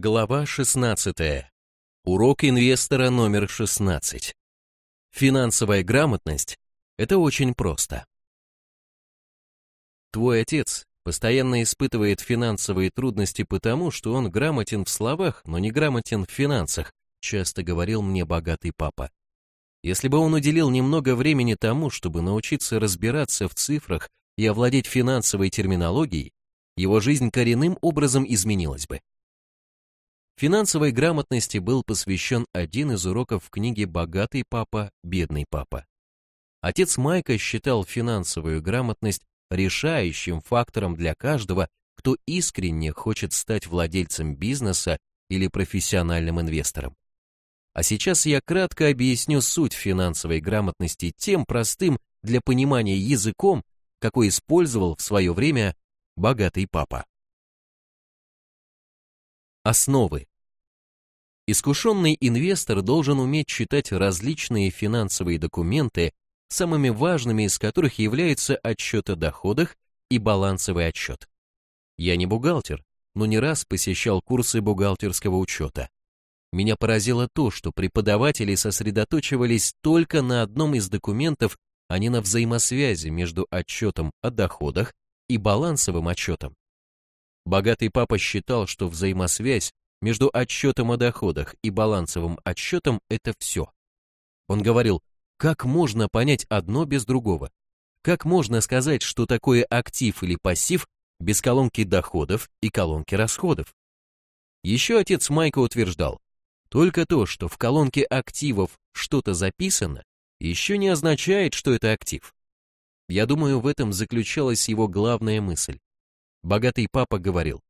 Глава 16. Урок инвестора номер 16. Финансовая грамотность – это очень просто. Твой отец постоянно испытывает финансовые трудности потому, что он грамотен в словах, но не грамотен в финансах, часто говорил мне богатый папа. Если бы он уделил немного времени тому, чтобы научиться разбираться в цифрах и овладеть финансовой терминологией, его жизнь коренным образом изменилась бы. Финансовой грамотности был посвящен один из уроков в книге «Богатый папа, бедный папа». Отец Майка считал финансовую грамотность решающим фактором для каждого, кто искренне хочет стать владельцем бизнеса или профессиональным инвестором. А сейчас я кратко объясню суть финансовой грамотности тем простым для понимания языком, какой использовал в свое время богатый папа. Основы. Искушенный инвестор должен уметь читать различные финансовые документы, самыми важными из которых являются отчет о доходах и балансовый отчет. Я не бухгалтер, но не раз посещал курсы бухгалтерского учета. Меня поразило то, что преподаватели сосредоточивались только на одном из документов, а не на взаимосвязи между отчетом о доходах и балансовым отчетом. Богатый папа считал, что взаимосвязь между отчетом о доходах и балансовым отчетом – это все. Он говорил, как можно понять одно без другого? Как можно сказать, что такое актив или пассив без колонки доходов и колонки расходов? Еще отец Майка утверждал, только то, что в колонке активов что-то записано, еще не означает, что это актив. Я думаю, в этом заключалась его главная мысль. Богатый папа говорил,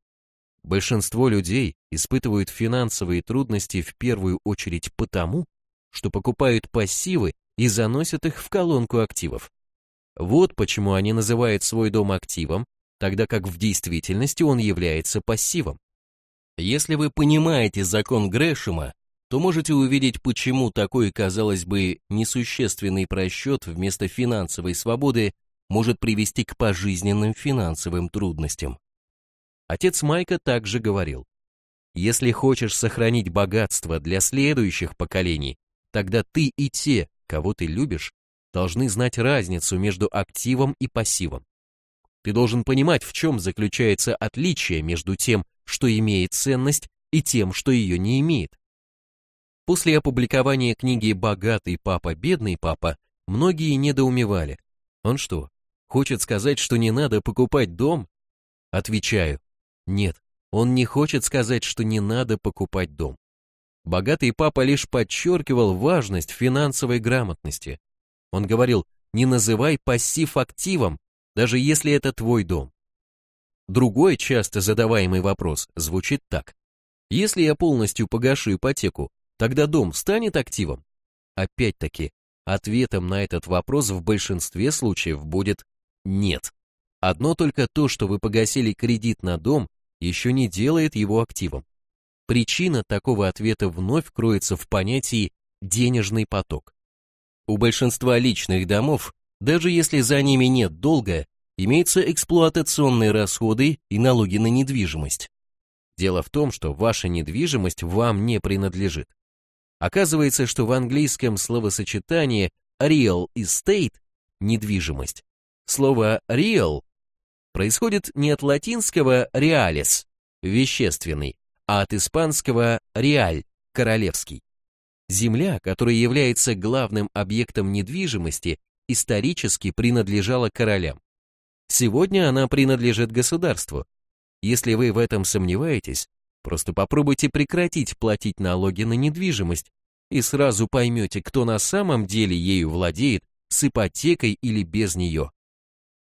большинство людей испытывают финансовые трудности в первую очередь потому, что покупают пассивы и заносят их в колонку активов. Вот почему они называют свой дом активом, тогда как в действительности он является пассивом. Если вы понимаете закон Грэшема, то можете увидеть, почему такой, казалось бы, несущественный просчет вместо финансовой свободы может привести к пожизненным финансовым трудностям. Отец Майка также говорил, если хочешь сохранить богатство для следующих поколений, тогда ты и те, кого ты любишь, должны знать разницу между активом и пассивом. Ты должен понимать, в чем заключается отличие между тем, что имеет ценность, и тем, что ее не имеет. После опубликования книги «Богатый папа, бедный папа» многие недоумевали. Он что, Хочет сказать, что не надо покупать дом? Отвечаю, нет, он не хочет сказать, что не надо покупать дом. Богатый папа лишь подчеркивал важность финансовой грамотности. Он говорил, не называй пассив активом, даже если это твой дом. Другой часто задаваемый вопрос звучит так. Если я полностью погашу ипотеку, тогда дом станет активом? Опять-таки, ответом на этот вопрос в большинстве случаев будет нет. Одно только то, что вы погасили кредит на дом, еще не делает его активом. Причина такого ответа вновь кроется в понятии «денежный поток». У большинства личных домов, даже если за ними нет долга, имеются эксплуатационные расходы и налоги на недвижимость. Дело в том, что ваша недвижимость вам не принадлежит. Оказывается, что в английском словосочетании real estate – недвижимость Слово real происходит не от латинского realis – вещественный, а от испанского real – королевский. Земля, которая является главным объектом недвижимости, исторически принадлежала королям. Сегодня она принадлежит государству. Если вы в этом сомневаетесь, просто попробуйте прекратить платить налоги на недвижимость и сразу поймете, кто на самом деле ею владеет с ипотекой или без нее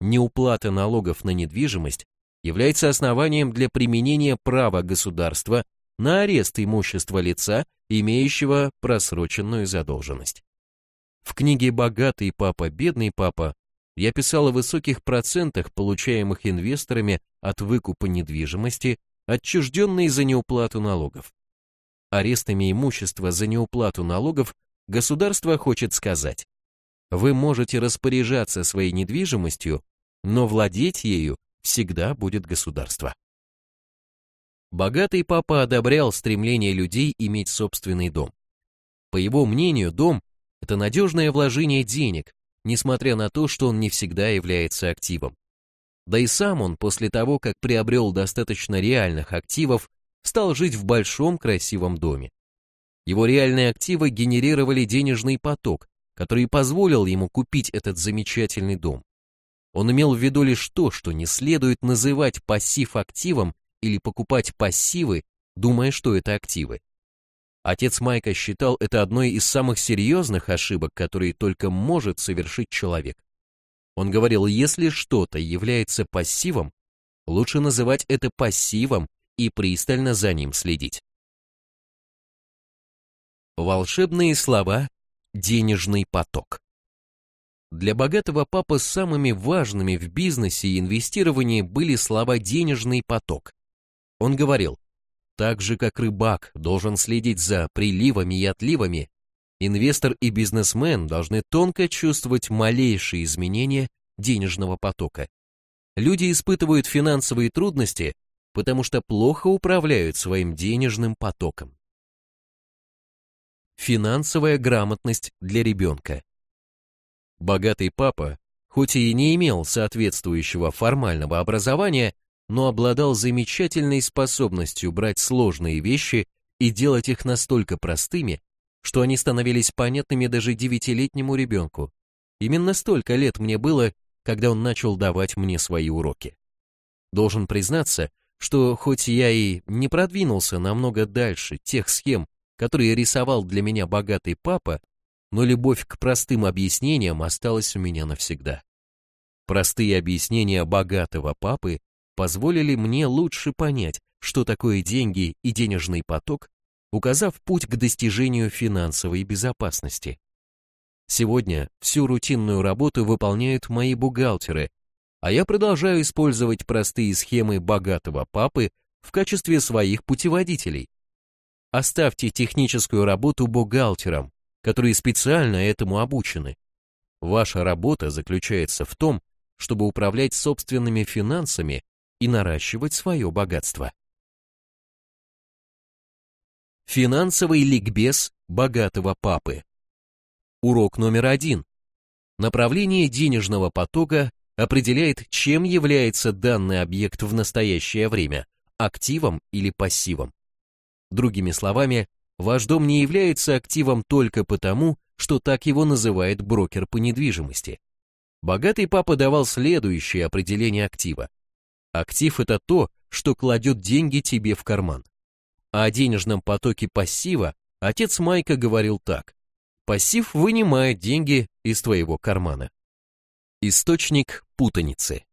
неуплата налогов на недвижимость является основанием для применения права государства на арест имущества лица, имеющего просроченную задолженность. В книге «Богатый папа, бедный папа» я писал о высоких процентах, получаемых инвесторами от выкупа недвижимости, отчужденной за неуплату налогов. Арестами имущества за неуплату налогов государство хочет сказать, вы можете распоряжаться своей недвижимостью, но владеть ею всегда будет государство. Богатый папа одобрял стремление людей иметь собственный дом. По его мнению, дом – это надежное вложение денег, несмотря на то, что он не всегда является активом. Да и сам он после того, как приобрел достаточно реальных активов, стал жить в большом красивом доме. Его реальные активы генерировали денежный поток, который позволил ему купить этот замечательный дом. Он имел в виду лишь то, что не следует называть пассив активом или покупать пассивы, думая, что это активы. Отец Майка считал это одной из самых серьезных ошибок, которые только может совершить человек. Он говорил, если что-то является пассивом, лучше называть это пассивом и пристально за ним следить. Волшебные слова «денежный поток». Для богатого папы самыми важными в бизнесе и инвестировании были слова «денежный поток». Он говорил, так же как рыбак должен следить за приливами и отливами, Инвестор и бизнесмен должны тонко чувствовать малейшие изменения денежного потока. Люди испытывают финансовые трудности, потому что плохо управляют своим денежным потоком. Финансовая грамотность для ребенка. Богатый папа, хоть и не имел соответствующего формального образования, но обладал замечательной способностью брать сложные вещи и делать их настолько простыми, что они становились понятными даже девятилетнему ребенку. Именно столько лет мне было, когда он начал давать мне свои уроки. Должен признаться, что хоть я и не продвинулся намного дальше тех схем, которые рисовал для меня богатый папа, но любовь к простым объяснениям осталась у меня навсегда. Простые объяснения богатого папы позволили мне лучше понять, что такое деньги и денежный поток, указав путь к достижению финансовой безопасности. Сегодня всю рутинную работу выполняют мои бухгалтеры, а я продолжаю использовать простые схемы богатого папы в качестве своих путеводителей. Оставьте техническую работу бухгалтерам, которые специально этому обучены. Ваша работа заключается в том, чтобы управлять собственными финансами и наращивать свое богатство. Финансовый ликбез богатого папы. Урок номер один. Направление денежного потока определяет, чем является данный объект в настоящее время – активом или пассивом. Другими словами, ваш дом не является активом только потому, что так его называет брокер по недвижимости. Богатый папа давал следующее определение актива. Актив – это то, что кладет деньги тебе в карман. А о денежном потоке пассива отец Майка говорил так. Пассив вынимает деньги из твоего кармана. Источник путаницы.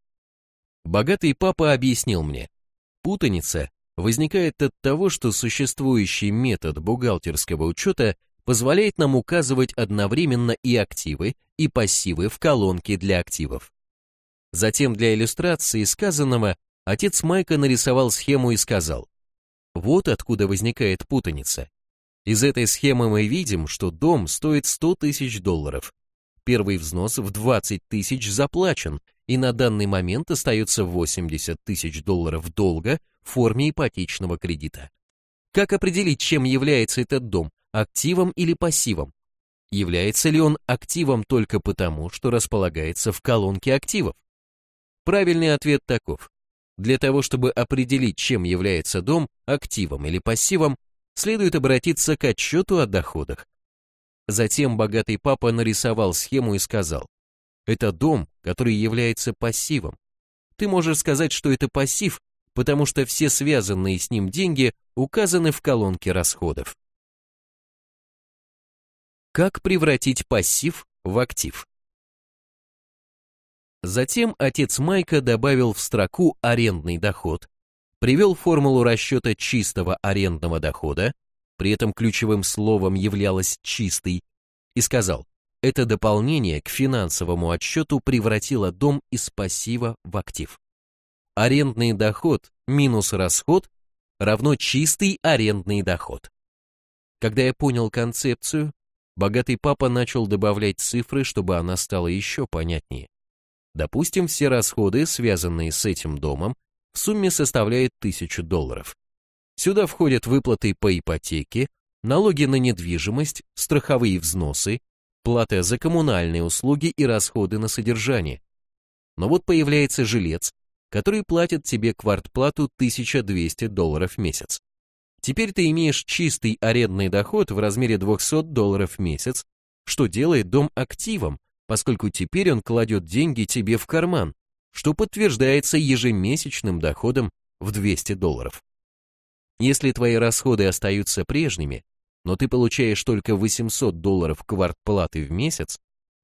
Богатый папа объяснил мне. Путаница возникает от того, что существующий метод бухгалтерского учета позволяет нам указывать одновременно и активы, и пассивы в колонке для активов. Затем для иллюстрации сказанного отец Майка нарисовал схему и сказал, вот откуда возникает путаница. Из этой схемы мы видим, что дом стоит 100 тысяч долларов. Первый взнос в 20 тысяч заплачен, и на данный момент остается 80 тысяч долларов долга в форме ипотечного кредита. Как определить, чем является этот дом, активом или пассивом? Является ли он активом только потому, что располагается в колонке активов? Правильный ответ таков. Для того, чтобы определить, чем является дом, активом или пассивом, следует обратиться к отчету о доходах. Затем богатый папа нарисовал схему и сказал, это дом, который является пассивом. Ты можешь сказать, что это пассив, потому что все связанные с ним деньги указаны в колонке расходов. Как превратить пассив в актив? Затем отец Майка добавил в строку арендный доход, привел формулу расчета чистого арендного дохода, при этом ключевым словом являлось «чистый», и сказал, это дополнение к финансовому отчету превратило дом из пассива в актив. Арендный доход минус расход равно чистый арендный доход. Когда я понял концепцию, богатый папа начал добавлять цифры, чтобы она стала еще понятнее. Допустим, все расходы, связанные с этим домом, в сумме составляют 1000 долларов. Сюда входят выплаты по ипотеке, налоги на недвижимость, страховые взносы, плата за коммунальные услуги и расходы на содержание. Но вот появляется жилец, который платит тебе квартплату 1200 долларов в месяц. Теперь ты имеешь чистый арендный доход в размере 200 долларов в месяц, что делает дом активом, поскольку теперь он кладет деньги тебе в карман, что подтверждается ежемесячным доходом в 200 долларов. Если твои расходы остаются прежними, но ты получаешь только 800 долларов квартплаты в месяц,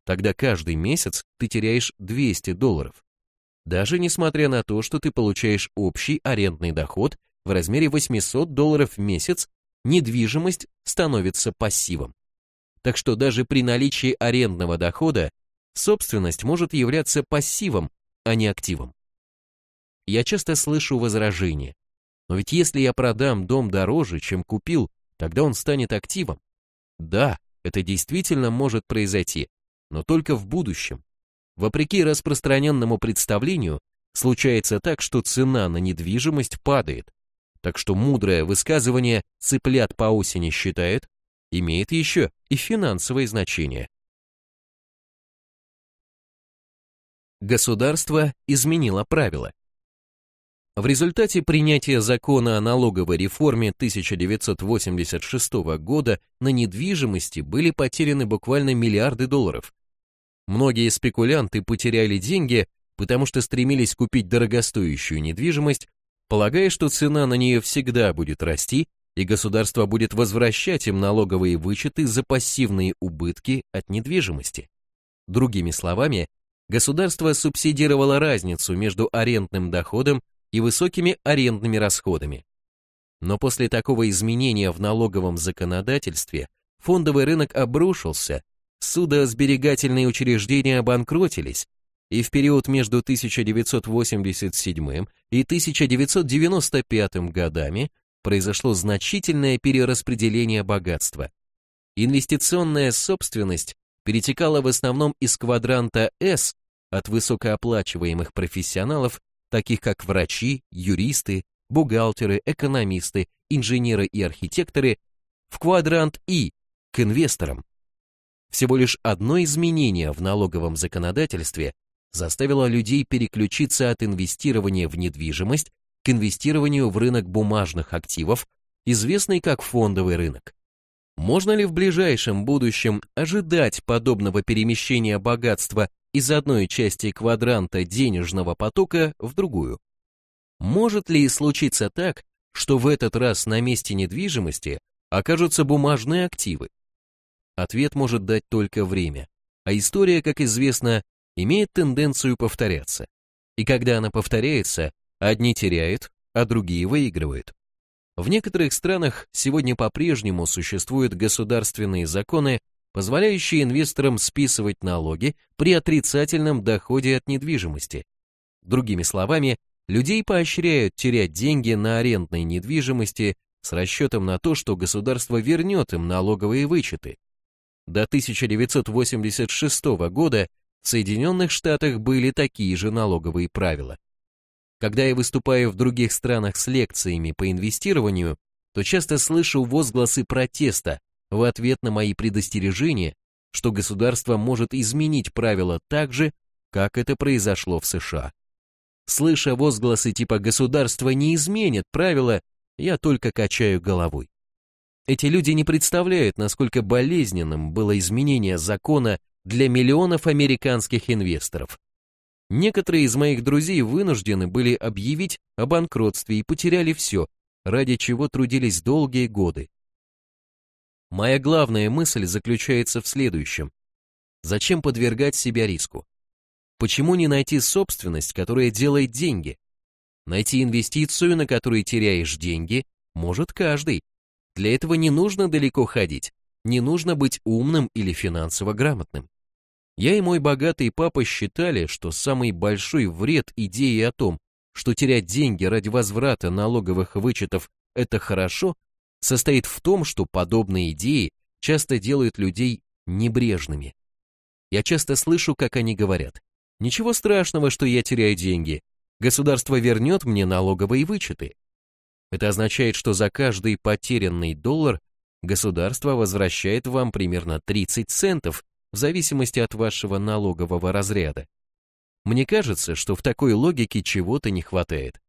тогда каждый месяц ты теряешь 200 долларов. Даже несмотря на то, что ты получаешь общий арендный доход в размере 800 долларов в месяц, недвижимость становится пассивом. Так что даже при наличии арендного дохода собственность может являться пассивом, а не активом. Я часто слышу возражение, но ведь если я продам дом дороже, чем купил, тогда он станет активом. Да, это действительно может произойти, но только в будущем. Вопреки распространенному представлению, случается так, что цена на недвижимость падает. Так что мудрое высказывание «цыплят по осени считает» имеет еще и финансовое значение. Государство изменило правила. В результате принятия закона о налоговой реформе 1986 года на недвижимости были потеряны буквально миллиарды долларов. Многие спекулянты потеряли деньги, потому что стремились купить дорогостоящую недвижимость, полагая, что цена на нее всегда будет расти, и государство будет возвращать им налоговые вычеты за пассивные убытки от недвижимости. Другими словами, государство субсидировало разницу между арендным доходом и высокими арендными расходами. Но после такого изменения в налоговом законодательстве фондовый рынок обрушился, судосберегательные учреждения обанкротились, и в период между 1987 и 1995 годами произошло значительное перераспределение богатства. Инвестиционная собственность перетекала в основном из квадранта S от высокооплачиваемых профессионалов таких как врачи, юристы, бухгалтеры, экономисты, инженеры и архитекторы, в квадрант И к инвесторам. Всего лишь одно изменение в налоговом законодательстве заставило людей переключиться от инвестирования в недвижимость к инвестированию в рынок бумажных активов, известный как фондовый рынок. Можно ли в ближайшем будущем ожидать подобного перемещения богатства из одной части квадранта денежного потока в другую. Может ли случиться так, что в этот раз на месте недвижимости окажутся бумажные активы? Ответ может дать только время, а история, как известно, имеет тенденцию повторяться. И когда она повторяется, одни теряют, а другие выигрывают. В некоторых странах сегодня по-прежнему существуют государственные законы, позволяющие инвесторам списывать налоги при отрицательном доходе от недвижимости. Другими словами, людей поощряют терять деньги на арендной недвижимости с расчетом на то, что государство вернет им налоговые вычеты. До 1986 года в Соединенных Штатах были такие же налоговые правила. Когда я выступаю в других странах с лекциями по инвестированию, то часто слышу возгласы протеста в ответ на мои предостережения, что государство может изменить правила так же, как это произошло в США. Слыша возгласы типа «государство не изменит правила», я только качаю головой. Эти люди не представляют, насколько болезненным было изменение закона для миллионов американских инвесторов. Некоторые из моих друзей вынуждены были объявить о банкротстве и потеряли все, ради чего трудились долгие годы. Моя главная мысль заключается в следующем. Зачем подвергать себя риску? Почему не найти собственность, которая делает деньги? Найти инвестицию, на которой теряешь деньги, может каждый. Для этого не нужно далеко ходить, не нужно быть умным или финансово грамотным. Я и мой богатый папа считали, что самый большой вред идеи о том, что терять деньги ради возврата налоговых вычетов – это хорошо, состоит в том, что подобные идеи часто делают людей небрежными. Я часто слышу, как они говорят, «Ничего страшного, что я теряю деньги. Государство вернет мне налоговые вычеты». Это означает, что за каждый потерянный доллар государство возвращает вам примерно 30 центов в зависимости от вашего налогового разряда. Мне кажется, что в такой логике чего-то не хватает.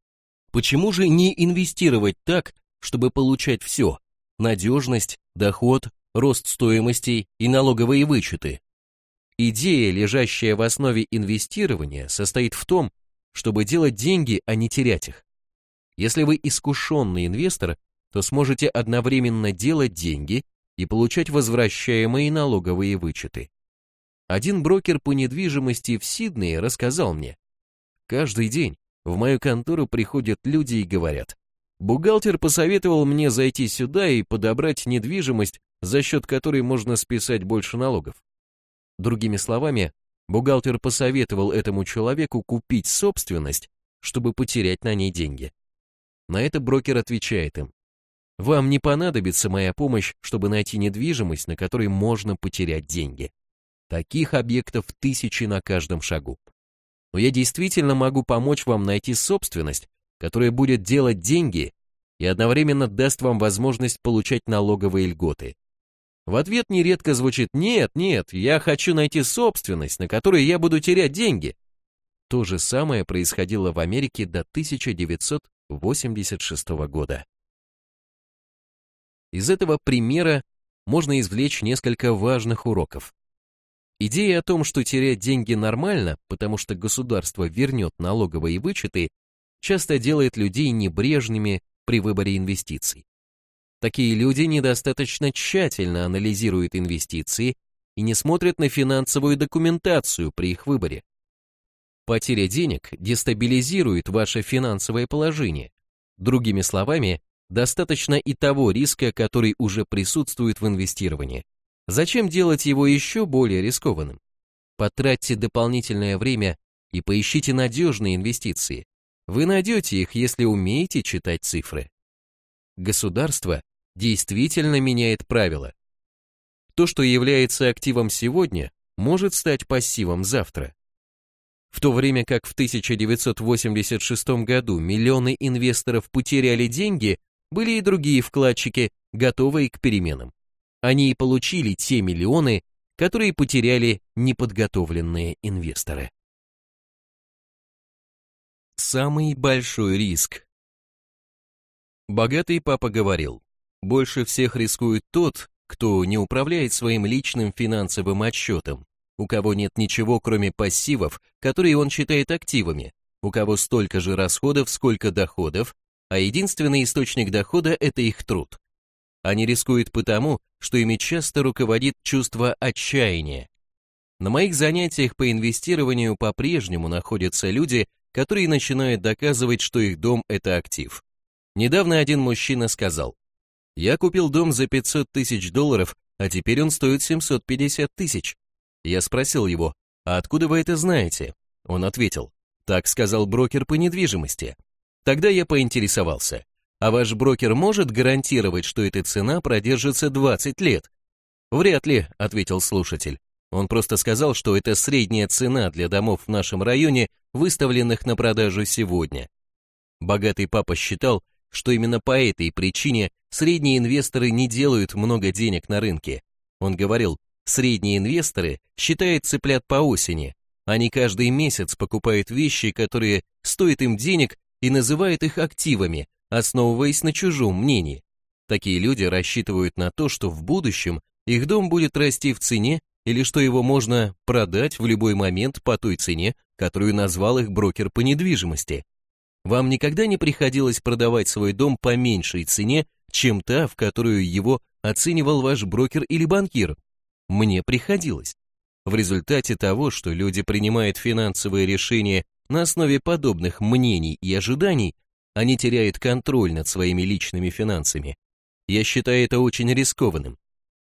Почему же не инвестировать так, чтобы получать все? Надежность, доход, рост стоимости и налоговые вычеты. Идея, лежащая в основе инвестирования, состоит в том, чтобы делать деньги, а не терять их. Если вы искушенный инвестор, то сможете одновременно делать деньги и получать возвращаемые налоговые вычеты. Один брокер по недвижимости в Сиднее рассказал мне, каждый день в мою контору приходят люди и говорят, бухгалтер посоветовал мне зайти сюда и подобрать недвижимость, за счет которой можно списать больше налогов. Другими словами, бухгалтер посоветовал этому человеку купить собственность, чтобы потерять на ней деньги. На это брокер отвечает им, вам не понадобится моя помощь, чтобы найти недвижимость, на которой можно потерять деньги. Таких объектов тысячи на каждом шагу. Но я действительно могу помочь вам найти собственность, которая будет делать деньги и одновременно даст вам возможность получать налоговые льготы. В ответ нередко звучит «Нет, нет, я хочу найти собственность, на которой я буду терять деньги». То же самое происходило в Америке до 1986 года. Из этого примера можно извлечь несколько важных уроков. Идея о том, что терять деньги нормально, потому что государство вернет налоговые вычеты, часто делает людей небрежными при выборе инвестиций. Такие люди недостаточно тщательно анализируют инвестиции и не смотрят на финансовую документацию при их выборе. Потеря денег дестабилизирует ваше финансовое положение. Другими словами, Достаточно и того риска, который уже присутствует в инвестировании. Зачем делать его еще более рискованным? Потратьте дополнительное время и поищите надежные инвестиции. Вы найдете их, если умеете читать цифры. Государство действительно меняет правила. То, что является активом сегодня, может стать пассивом завтра. В то время как в 1986 году миллионы инвесторов потеряли деньги, были и другие вкладчики, готовые к переменам. Они и получили те миллионы, которые потеряли неподготовленные инвесторы. Самый большой риск. Богатый папа говорил, больше всех рискует тот, кто не управляет своим личным финансовым отчетом, у кого нет ничего, кроме пассивов, которые он считает активами, у кого столько же расходов, сколько доходов, а единственный источник дохода – это их труд. Они рискуют потому, что ими часто руководит чувство отчаяния. На моих занятиях по инвестированию по-прежнему находятся люди, которые начинают доказывать, что их дом – это актив. Недавно один мужчина сказал, «Я купил дом за 500 тысяч долларов, а теперь он стоит 750 тысяч». Я спросил его, «А откуда вы это знаете?» Он ответил, «Так сказал брокер по недвижимости». Тогда я поинтересовался, а ваш брокер может гарантировать, что эта цена продержится 20 лет? Вряд ли, ответил слушатель. Он просто сказал, что это средняя цена для домов в нашем районе, выставленных на продажу сегодня. Богатый папа считал, что именно по этой причине средние инвесторы не делают много денег на рынке. Он говорил, средние инвесторы считают цыплят по осени. Они каждый месяц покупают вещи, которые стоят им денег, и называет их активами, основываясь на чужом мнении. Такие люди рассчитывают на то, что в будущем их дом будет расти в цене или что его можно продать в любой момент по той цене, которую назвал их брокер по недвижимости. Вам никогда не приходилось продавать свой дом по меньшей цене, чем та, в которую его оценивал ваш брокер или банкир? Мне приходилось. В результате того, что люди принимают финансовые решения на основе подобных мнений и ожиданий они теряют контроль над своими личными финансами. Я считаю это очень рискованным.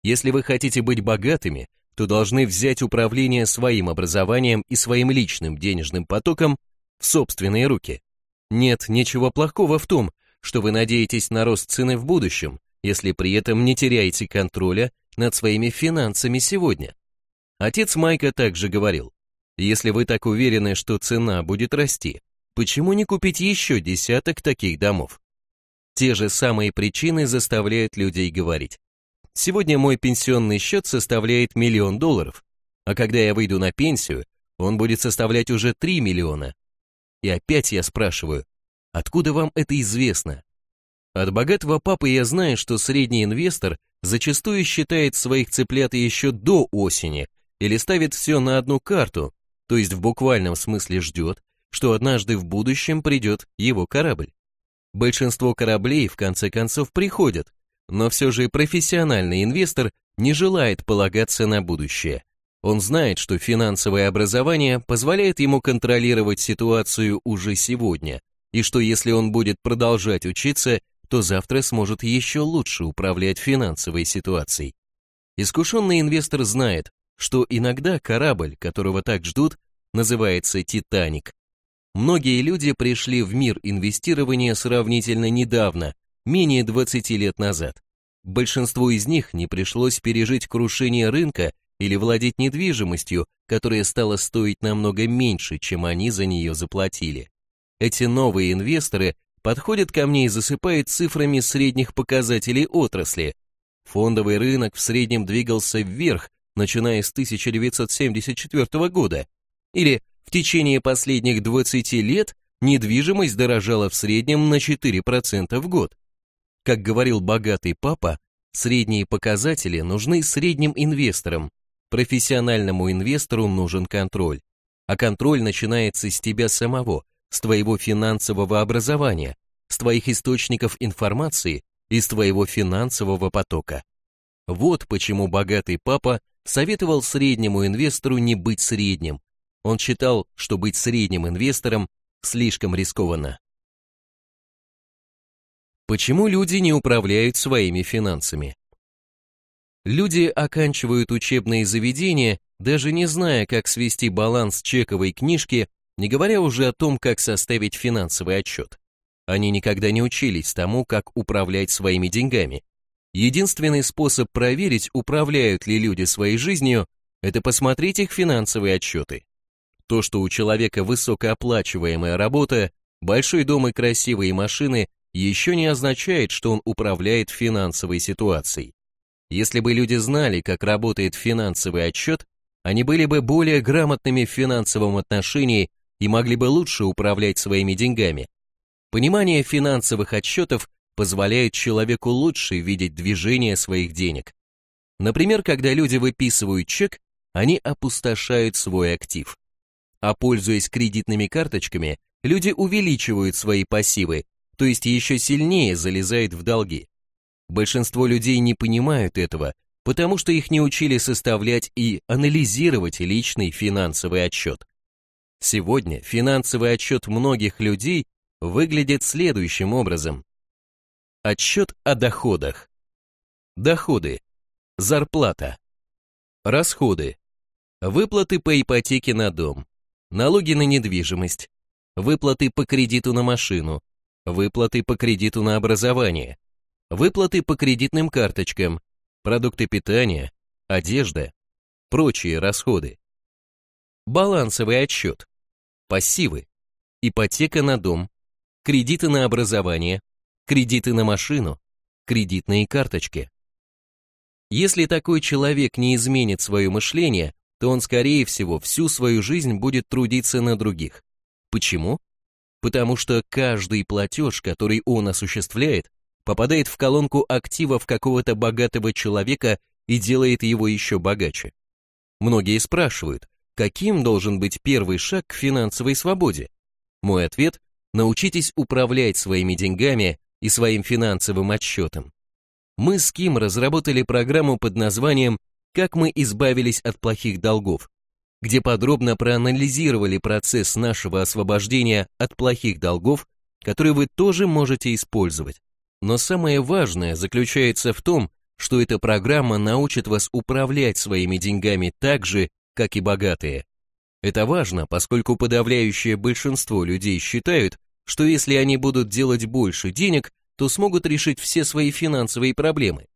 Если вы хотите быть богатыми, то должны взять управление своим образованием и своим личным денежным потоком в собственные руки. Нет ничего плохого в том, что вы надеетесь на рост цены в будущем, если при этом не теряете контроля над своими финансами сегодня. Отец Майка также говорил, если вы так уверены, что цена будет расти, почему не купить еще десяток таких домов? Те же самые причины заставляют людей говорить. Сегодня мой пенсионный счет составляет миллион долларов, а когда я выйду на пенсию, он будет составлять уже 3 миллиона. И опять я спрашиваю, откуда вам это известно? От богатого папы я знаю, что средний инвестор зачастую считает своих цыплят еще до осени или ставит все на одну карту, то есть в буквальном смысле ждет, что однажды в будущем придет его корабль. Большинство кораблей в конце концов приходят, но все же профессиональный инвестор не желает полагаться на будущее. Он знает, что финансовое образование позволяет ему контролировать ситуацию уже сегодня, и что если он будет продолжать учиться, то завтра сможет еще лучше управлять финансовой ситуацией. Искушенный инвестор знает, что иногда корабль, которого так ждут, называется «Титаник». Многие люди пришли в мир инвестирования сравнительно недавно, менее 20 лет назад. Большинству из них не пришлось пережить крушение рынка или владеть недвижимостью, которая стала стоить намного меньше, чем они за нее заплатили. Эти новые инвесторы подходят ко мне и засыпают цифрами средних показателей отрасли. Фондовый рынок в среднем двигался вверх, начиная с 1974 года, или в течение последних 20 лет недвижимость дорожала в среднем на 4% в год. Как говорил богатый папа, средние показатели нужны средним инвесторам. Профессиональному инвестору нужен контроль. А контроль начинается с тебя самого, с твоего финансового образования, с твоих источников информации и с твоего финансового потока. Вот почему богатый папа советовал среднему инвестору не быть средним. Он считал, что быть средним инвестором слишком рискованно. Почему люди не управляют своими финансами? Люди оканчивают учебные заведения, даже не зная, как свести баланс чековой книжки, не говоря уже о том, как составить финансовый отчет. Они никогда не учились тому, как управлять своими деньгами. Единственный способ проверить, управляют ли люди своей жизнью, это посмотреть их финансовые отчеты. То, что у человека высокооплачиваемая работа, большой дом и красивые машины, еще не означает, что он управляет финансовой ситуацией. Если бы люди знали, как работает финансовый отчет, они были бы более грамотными в финансовом отношении и могли бы лучше управлять своими деньгами. Понимание финансовых отчетов позволяет человеку лучше видеть движение своих денег. Например, когда люди выписывают чек, они опустошают свой актив. А пользуясь кредитными карточками, люди увеличивают свои пассивы, то есть еще сильнее залезают в долги. Большинство людей не понимают этого, потому что их не учили составлять и анализировать личный финансовый отчет. Сегодня финансовый отчет многих людей выглядит следующим образом. Отчет о доходах. Доходы. Зарплата. Расходы. Выплаты по ипотеке на дом. Налоги на недвижимость. Выплаты по кредиту на машину. Выплаты по кредиту на образование выплаты по кредитным карточкам, продукты питания, одежда, прочие расходы. Балансовый отчет, пассивы, ипотека на дом, кредиты на образование, кредиты на машину, кредитные карточки. Если такой человек не изменит свое мышление, то он, скорее всего, всю свою жизнь будет трудиться на других. Почему? Потому что каждый платеж, который он осуществляет, попадает в колонку активов какого-то богатого человека и делает его еще богаче. Многие спрашивают, каким должен быть первый шаг к финансовой свободе? Мой ответ – научитесь управлять своими деньгами и своим финансовым отчетом. Мы с Ким разработали программу под названием «Как мы избавились от плохих долгов», где подробно проанализировали процесс нашего освобождения от плохих долгов, который вы тоже можете использовать. Но самое важное заключается в том, что эта программа научит вас управлять своими деньгами так же, как и богатые. Это важно, поскольку подавляющее большинство людей считают, что если они будут делать больше денег, то смогут решить все свои финансовые проблемы.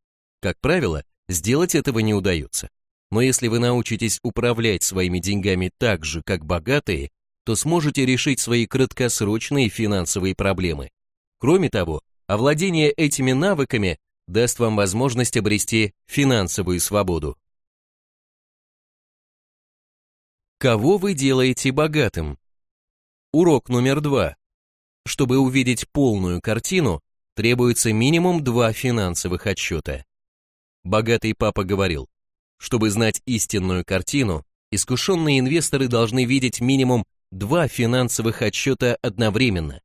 Как правило, сделать этого не удается. Но если вы научитесь управлять своими деньгами так же, как богатые, то сможете решить свои краткосрочные финансовые проблемы. Кроме того, а владение этими навыками даст вам возможность обрести финансовую свободу. Кого вы делаете богатым? Урок номер два. Чтобы увидеть полную картину, требуется минимум два финансовых отчета. Богатый папа говорил, чтобы знать истинную картину, искушенные инвесторы должны видеть минимум два финансовых отчета одновременно.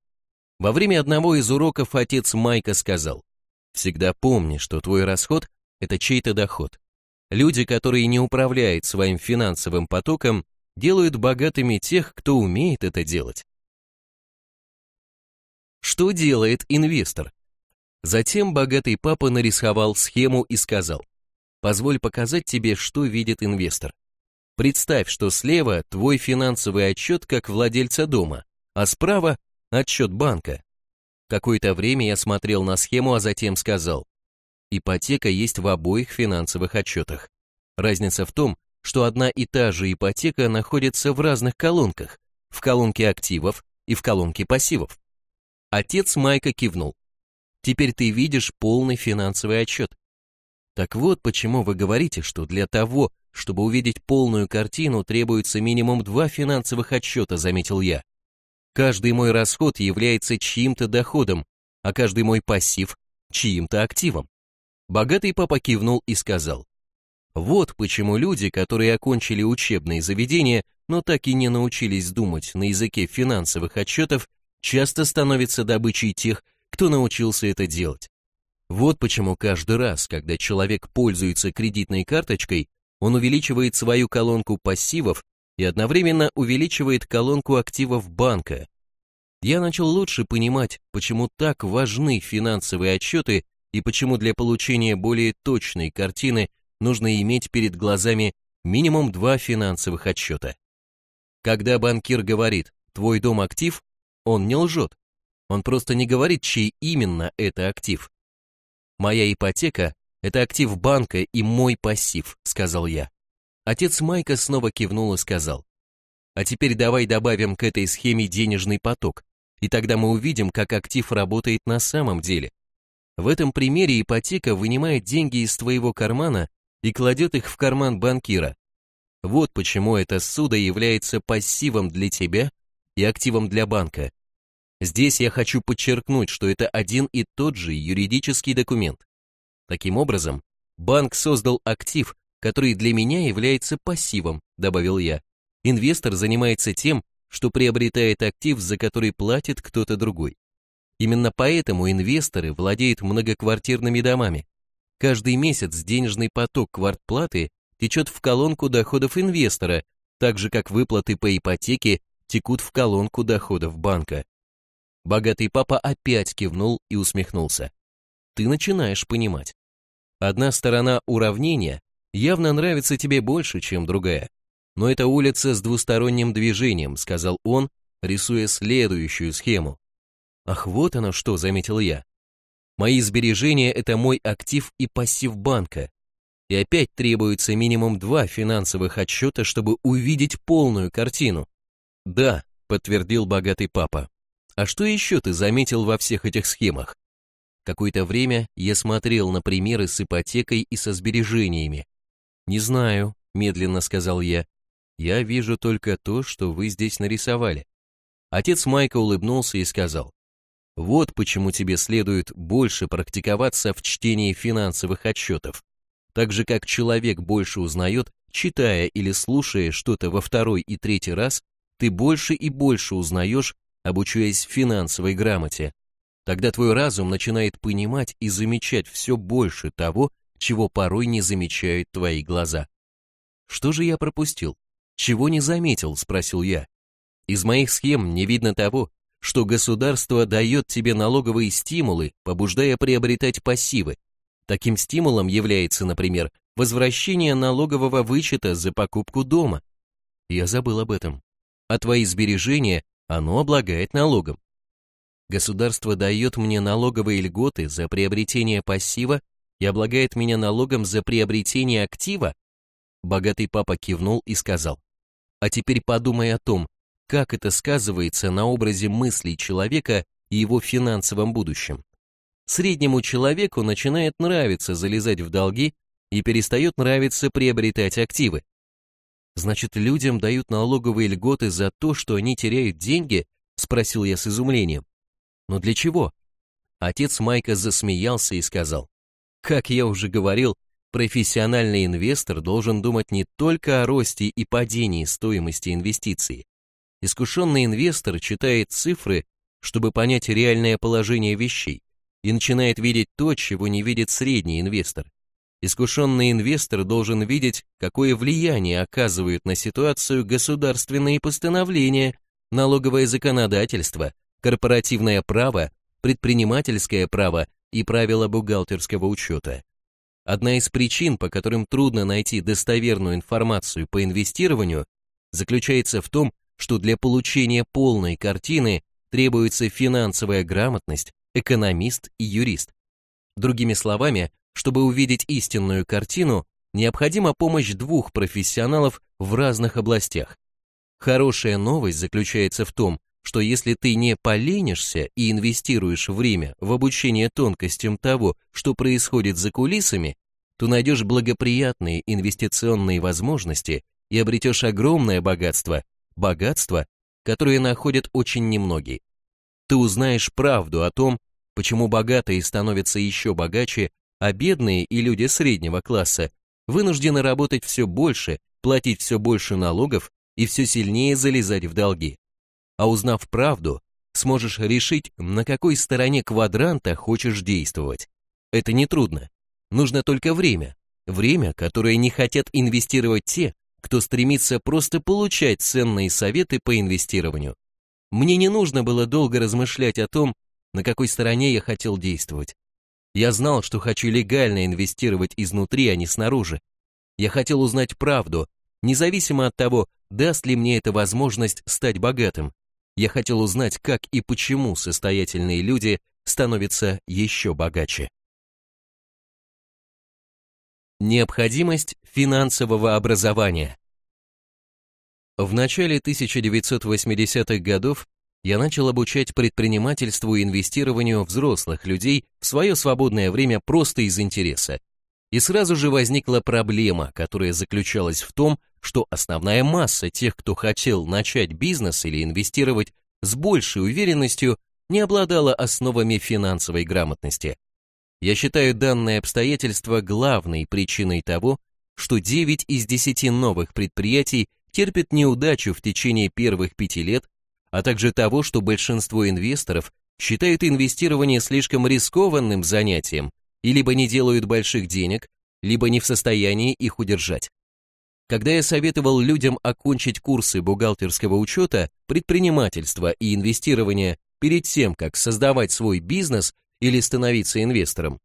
Во время одного из уроков отец Майка сказал, «Всегда помни, что твой расход – это чей-то доход. Люди, которые не управляют своим финансовым потоком, делают богатыми тех, кто умеет это делать. Что делает инвестор? Затем богатый папа нарисовал схему и сказал, позволь показать тебе, что видит инвестор. Представь, что слева твой финансовый отчет как владельца дома, а справа отчет банка. Какое-то время я смотрел на схему, а затем сказал, ипотека есть в обоих финансовых отчетах. Разница в том, что одна и та же ипотека находится в разных колонках, в колонке активов и в колонке пассивов. Отец Майка кивнул. Теперь ты видишь полный финансовый отчет. Так вот, почему вы говорите, что для того, чтобы увидеть полную картину, требуется минимум два финансовых отчета, заметил я. Каждый мой расход является чьим-то доходом, а каждый мой пассив – чьим-то активом. Богатый папа кивнул и сказал, вот почему люди, которые окончили учебные заведения, но так и не научились думать на языке финансовых отчетов, часто становятся добычей тех, кто научился это делать. Вот почему каждый раз, когда человек пользуется кредитной карточкой, он увеличивает свою колонку пассивов и одновременно увеличивает колонку активов банка. Я начал лучше понимать, почему так важны финансовые отчеты и почему для получения более точной картины нужно иметь перед глазами минимум два финансовых отчета. Когда банкир говорит «твой дом актив», он не лжет. Он просто не говорит, чей именно это актив. «Моя ипотека – это актив банка и мой пассив», – сказал я. Отец Майка снова кивнул и сказал, «А теперь давай добавим к этой схеме денежный поток, и тогда мы увидим, как актив работает на самом деле. В этом примере ипотека вынимает деньги из твоего кармана и кладет их в карман банкира. Вот почему это суда является пассивом для тебя и активом для банка. Здесь я хочу подчеркнуть, что это один и тот же юридический документ. Таким образом, банк создал актив, который для меня является пассивом, добавил я. Инвестор занимается тем, что приобретает актив, за который платит кто-то другой. Именно поэтому инвесторы владеют многоквартирными домами, Каждый месяц денежный поток квартплаты течет в колонку доходов инвестора, так же как выплаты по ипотеке текут в колонку доходов банка. Богатый папа опять кивнул и усмехнулся. Ты начинаешь понимать. Одна сторона уравнения явно нравится тебе больше, чем другая. Но это улица с двусторонним движением, сказал он, рисуя следующую схему. Ах, вот оно что, заметил я. Мои сбережения – это мой актив и пассив банка. И опять требуется минимум два финансовых отчета, чтобы увидеть полную картину. Да, подтвердил богатый папа. А что еще ты заметил во всех этих схемах? Какое-то время я смотрел на примеры с ипотекой и со сбережениями. Не знаю, медленно сказал я. Я вижу только то, что вы здесь нарисовали. Отец Майка улыбнулся и сказал, вот почему тебе следует больше практиковаться в чтении финансовых отчетов. Так же как человек больше узнает, читая или слушая что-то во второй и третий раз, ты больше и больше узнаешь, обучаясь финансовой грамоте. Тогда твой разум начинает понимать и замечать все больше того, чего порой не замечают твои глаза. Что же я пропустил? Чего не заметил, спросил я. Из моих схем не видно того, что государство дает тебе налоговые стимулы, побуждая приобретать пассивы. Таким стимулом является, например, возвращение налогового вычета за покупку дома. Я забыл об этом. А твои сбережения оно облагает налогом. Государство дает мне налоговые льготы за приобретение пассива и облагает меня налогом за приобретение актива? Богатый папа кивнул и сказал, а теперь подумай о том, как это сказывается на образе мыслей человека и его финансовом будущем. среднему человеку начинает нравиться залезать в долги и перестает нравиться приобретать активы. Значит, людям дают налоговые льготы за то, что они теряют деньги? Спросил я с изумлением. Но для чего? Отец Майка засмеялся и сказал, как я уже говорил, профессиональный инвестор должен думать не только о росте и падении стоимости инвестиций. Искушенный инвестор читает цифры, чтобы понять реальное положение вещей, и начинает видеть то, чего не видит средний инвестор. Искушенный инвестор должен видеть, какое влияние оказывают на ситуацию государственные постановления, налоговое законодательство, корпоративное право, предпринимательское право и правила бухгалтерского учета. Одна из причин, по которым трудно найти достоверную информацию по инвестированию, заключается в том, что для получения полной картины требуется финансовая грамотность, экономист и юрист. Другими словами, чтобы увидеть истинную картину, необходима помощь двух профессионалов в разных областях. Хорошая новость заключается в том, что если ты не поленишься и инвестируешь время в обучение тонкостям того, что происходит за кулисами, то найдешь благоприятные инвестиционные возможности и обретешь огромное богатство, богатство, которое находят очень немногие. Ты узнаешь правду о том, почему богатые становятся еще богаче, а бедные и люди среднего класса вынуждены работать все больше, платить все больше налогов и все сильнее залезать в долги. А узнав правду, сможешь решить, на какой стороне квадранта хочешь действовать. Это нетрудно. Нужно только время. Время, которое не хотят инвестировать те, кто стремится просто получать ценные советы по инвестированию. Мне не нужно было долго размышлять о том, на какой стороне я хотел действовать. Я знал, что хочу легально инвестировать изнутри, а не снаружи. Я хотел узнать правду, независимо от того, даст ли мне эта возможность стать богатым. Я хотел узнать, как и почему состоятельные люди становятся еще богаче. Необходимость финансового образования. В начале 1980-х годов я начал обучать предпринимательству и инвестированию взрослых людей в свое свободное время просто из интереса. И сразу же возникла проблема, которая заключалась в том, что основная масса тех, кто хотел начать бизнес или инвестировать с большей уверенностью, не обладала основами финансовой грамотности. Я считаю данное обстоятельство главной причиной того, что 9 из 10 новых предприятий терпят неудачу в течение первых пяти лет, а также того, что большинство инвесторов считают инвестирование слишком рискованным занятием и либо не делают больших денег, либо не в состоянии их удержать. Когда я советовал людям окончить курсы бухгалтерского учета, предпринимательства и инвестирования перед тем, как создавать свой бизнес или становиться инвестором,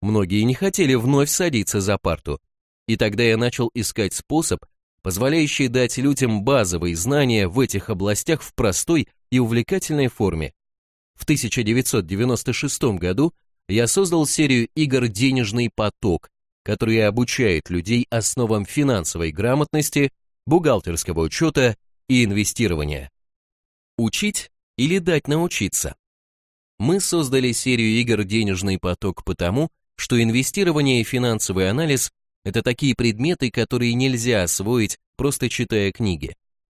многие не хотели вновь садиться за парту. И тогда я начал искать способ, позволяющий дать людям базовые знания в этих областях в простой и увлекательной форме. В 1996 году я создал серию игр «Денежный поток», которые обучают людей основам финансовой грамотности, бухгалтерского учета и инвестирования. Учить или дать научиться? Мы создали серию игр «Денежный поток» потому, что инвестирование и финансовый анализ – это такие предметы, которые нельзя освоить, просто читая книги.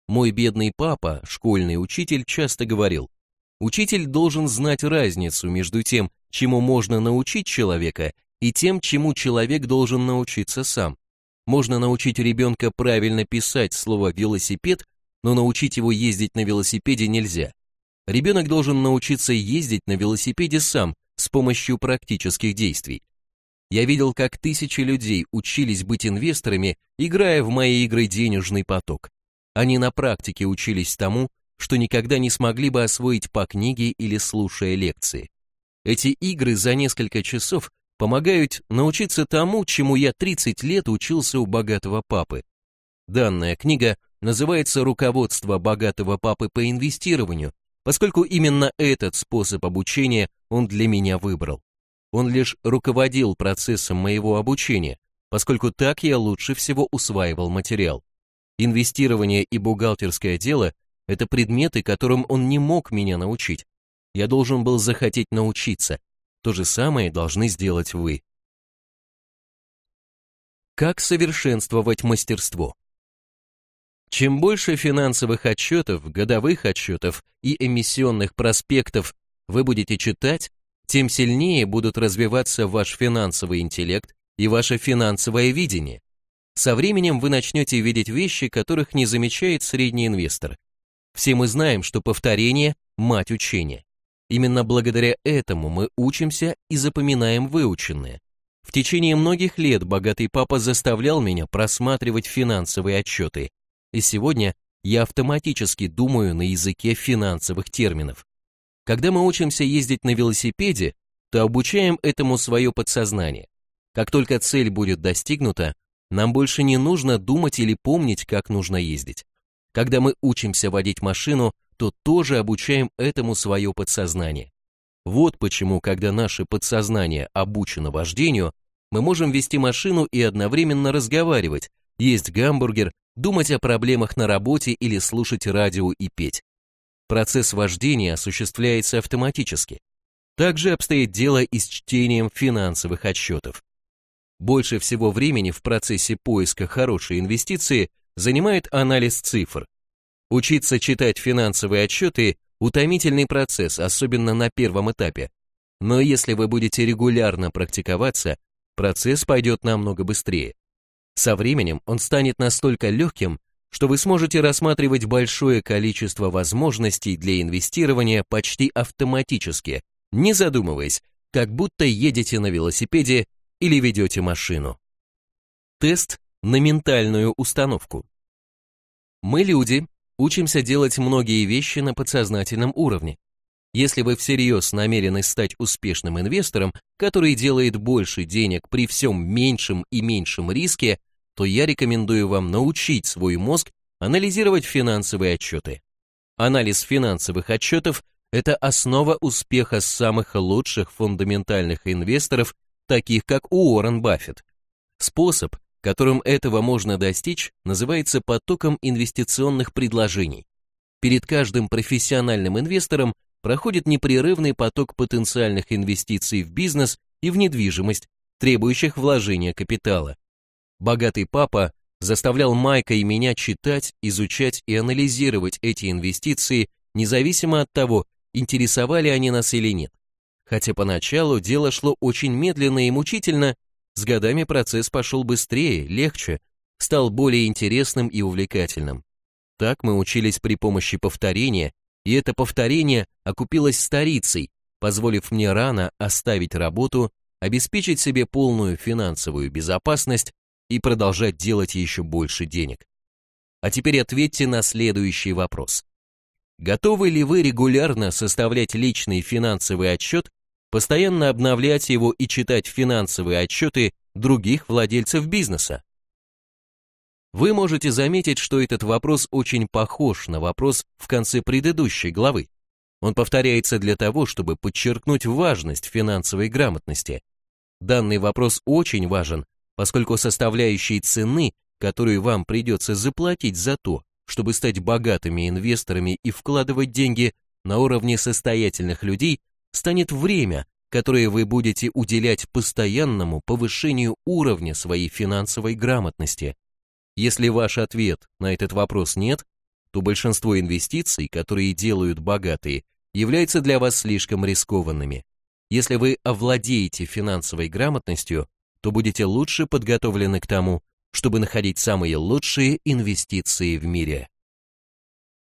Мой бедный папа, школьный учитель, часто говорил, учитель должен знать разницу между тем, чему можно научить человека, и тем, чему человек должен научиться сам. Можно научить ребенка правильно писать слово «велосипед», но научить его ездить на велосипеде нельзя. Ребенок должен научиться ездить на велосипеде сам с помощью практических действий. Я видел, как тысячи людей учились быть инвесторами, играя в мои игры «Денежный поток». Они на практике учились тому, что никогда не смогли бы освоить по книге или слушая лекции. Эти игры за несколько часов помогают научиться тому, чему я 30 лет учился у богатого папы. Данная книга называется «Руководство богатого папы по инвестированию», поскольку именно этот способ обучения он для меня выбрал. Он лишь руководил процессом моего обучения, поскольку так я лучше всего усваивал материал. Инвестирование и бухгалтерское дело – это предметы, которым он не мог меня научить. Я должен был захотеть научиться, То же самое должны сделать вы. Как совершенствовать мастерство? Чем больше финансовых отчетов, годовых отчетов и эмиссионных проспектов вы будете читать, тем сильнее будут развиваться ваш финансовый интеллект и ваше финансовое видение. Со временем вы начнете видеть вещи, которых не замечает средний инвестор. Все мы знаем, что повторение – мать учения. Именно благодаря этому мы учимся и запоминаем выученное. В течение многих лет богатый папа заставлял меня просматривать финансовые отчеты, и сегодня я автоматически думаю на языке финансовых терминов. Когда мы учимся ездить на велосипеде, то обучаем этому свое подсознание. Как только цель будет достигнута, нам больше не нужно думать или помнить, как нужно ездить. Когда мы учимся водить машину, то тоже обучаем этому свое подсознание. Вот почему, когда наше подсознание обучено вождению, мы можем вести машину и одновременно разговаривать, есть гамбургер, думать о проблемах на работе или слушать радио и петь. Процесс вождения осуществляется автоматически. Также обстоит дело и с чтением финансовых отчетов. Больше всего времени в процессе поиска хорошей инвестиции занимает анализ цифр. Учиться читать финансовые отчеты – утомительный процесс, особенно на первом этапе. Но если вы будете регулярно практиковаться, процесс пойдет намного быстрее. Со временем он станет настолько легким, что вы сможете рассматривать большое количество возможностей для инвестирования почти автоматически, не задумываясь, как будто едете на велосипеде или ведете машину. Тест на ментальную установку. Мы люди, учимся делать многие вещи на подсознательном уровне. Если вы всерьез намерены стать успешным инвестором, который делает больше денег при всем меньшем и меньшем риске, то я рекомендую вам научить свой мозг анализировать финансовые отчеты. Анализ финансовых отчетов – это основа успеха самых лучших фундаментальных инвесторов, таких как Уоррен Баффет. Способ, которым этого можно достичь, называется потоком инвестиционных предложений. Перед каждым профессиональным инвестором проходит непрерывный поток потенциальных инвестиций в бизнес и в недвижимость, требующих вложения капитала. Богатый папа заставлял Майка и меня читать, изучать и анализировать эти инвестиции, независимо от того, интересовали они нас или нет. Хотя поначалу дело шло очень медленно и мучительно, с годами процесс пошел быстрее, легче, стал более интересным и увлекательным. Так мы учились при помощи повторения, и это повторение окупилось старицей, позволив мне рано оставить работу, обеспечить себе полную финансовую безопасность и продолжать делать еще больше денег. А теперь ответьте на следующий вопрос. Готовы ли вы регулярно составлять личный финансовый отчет, постоянно обновлять его и читать финансовые отчеты других владельцев бизнеса? Вы можете заметить, что этот вопрос очень похож на вопрос в конце предыдущей главы. Он повторяется для того, чтобы подчеркнуть важность финансовой грамотности. Данный вопрос очень важен, поскольку составляющие цены, которую вам придется заплатить за то, чтобы стать богатыми инвесторами и вкладывать деньги на уровне состоятельных людей, станет время, которое вы будете уделять постоянному повышению уровня своей финансовой грамотности. Если ваш ответ на этот вопрос нет, то большинство инвестиций, которые делают богатые, являются для вас слишком рискованными. Если вы овладеете финансовой грамотностью, то будете лучше подготовлены к тому, чтобы находить самые лучшие инвестиции в мире.